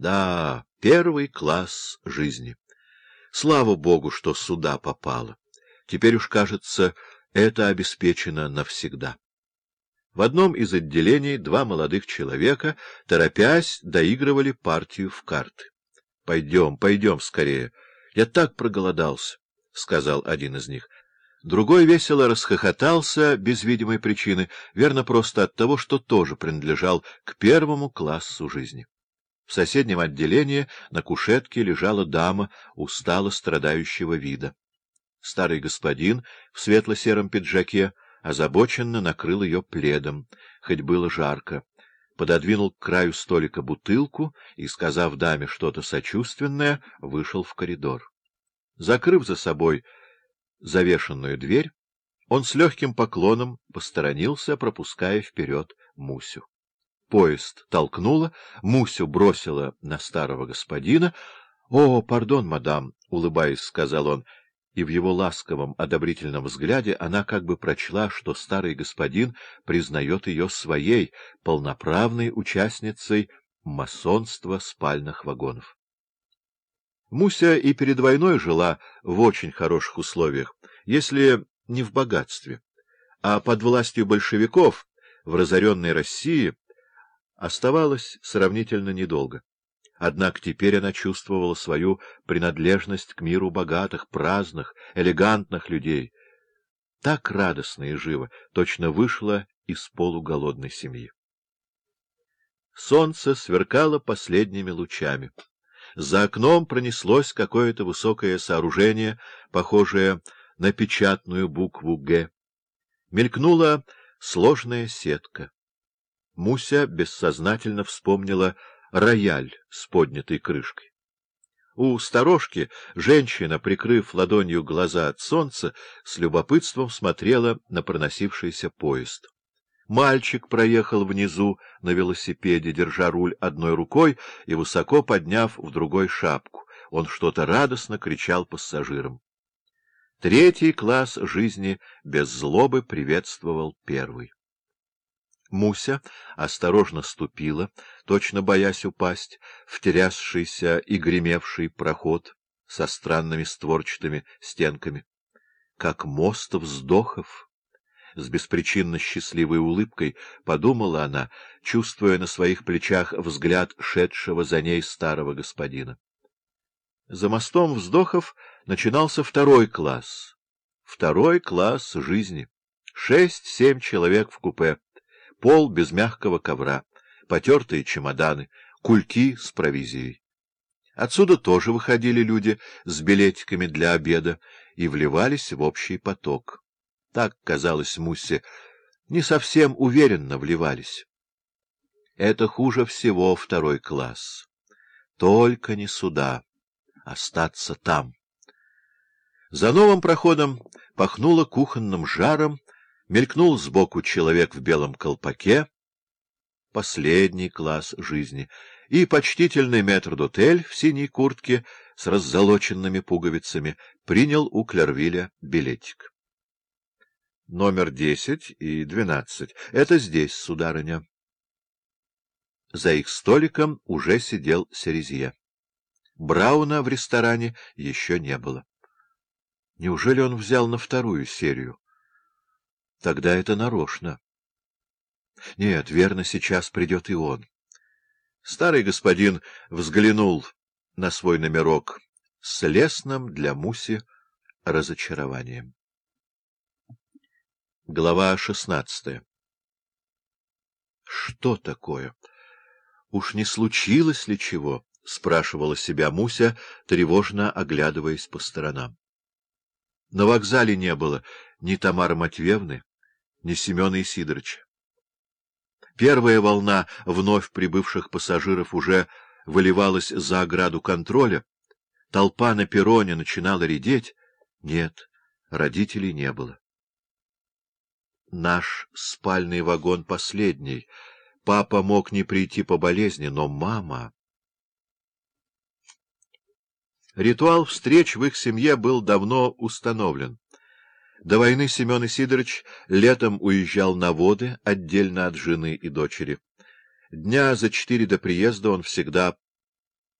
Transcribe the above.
Да, первый класс жизни. Слава богу, что сюда попало. Теперь уж, кажется, это обеспечено навсегда. В одном из отделений два молодых человека, торопясь, доигрывали партию в карты. — Пойдем, пойдем скорее. Я так проголодался, — сказал один из них. Другой весело расхохотался без видимой причины, верно просто от того, что тоже принадлежал к первому классу жизни. В соседнем отделении на кушетке лежала дама устало страдающего вида. Старый господин в светло-сером пиджаке озабоченно накрыл ее пледом, хоть было жарко, пододвинул к краю столика бутылку и, сказав даме что-то сочувственное, вышел в коридор. Закрыв за собой завешенную дверь, он с легким поклоном посторонился, пропуская вперед Мусю. Поезд толкнуло, Мусю бросила на старого господина. — О, пардон, мадам, — улыбаясь, сказал он, — и в его ласковом, одобрительном взгляде она как бы прочла, что старый господин признает ее своей, полноправной участницей масонства спальных вагонов. Муся и перед войной жила в очень хороших условиях, если не в богатстве, а под властью большевиков в разоренной России оставалась сравнительно недолго. Однако теперь она чувствовала свою принадлежность к миру богатых, праздных, элегантных людей. Так радостно и живо, точно вышла из полуголодной семьи. Солнце сверкало последними лучами. За окном пронеслось какое-то высокое сооружение, похожее на печатную букву «Г». Мелькнула сложная сетка. Муся бессознательно вспомнила рояль с поднятой крышкой. У сторожки женщина, прикрыв ладонью глаза от солнца, с любопытством смотрела на проносившийся поезд. Мальчик проехал внизу на велосипеде, держа руль одной рукой и высоко подняв в другой шапку. Он что-то радостно кричал пассажирам. Третий класс жизни без злобы приветствовал первый. Муся осторожно ступила, точно боясь упасть, в терясшийся и гремевший проход со странными створчатыми стенками. Как мост вздохов! С беспричинно счастливой улыбкой подумала она, чувствуя на своих плечах взгляд шедшего за ней старого господина. За мостом вздохов начинался второй класс. Второй класс жизни. Шесть-семь человек в купе пол без мягкого ковра, потертые чемоданы, кульки с провизией. Отсюда тоже выходили люди с билетиками для обеда и вливались в общий поток. Так, казалось Муссе, не совсем уверенно вливались. Это хуже всего второй класс. Только не сюда, остаться там. За новым проходом пахнуло кухонным жаром, Мелькнул сбоку человек в белом колпаке, последний класс жизни, и почтительный метрдотель в синей куртке с раззолоченными пуговицами принял у Клервиля билетик. Номер десять и двенадцать. Это здесь, сударыня. За их столиком уже сидел Серезье. Брауна в ресторане еще не было. Неужели он взял на вторую серию? Тогда это нарочно. Нет, верно, сейчас придет и он. Старый господин взглянул на свой номерок с лесным для Муси разочарованием. Глава шестнадцатая Что такое? Уж не случилось ли чего? — спрашивала себя Муся, тревожно оглядываясь по сторонам. На вокзале не было ни Тамары Матвеевны, ни Семена Исидоровича. Первая волна вновь прибывших пассажиров уже выливалась за ограду контроля, толпа на перроне начинала редеть. Нет, родителей не было. Наш спальный вагон последний. Папа мог не прийти по болезни, но мама... Ритуал встреч в их семье был давно установлен. До войны Семен Сидорович летом уезжал на воды, отдельно от жены и дочери. Дня за четыре до приезда он всегда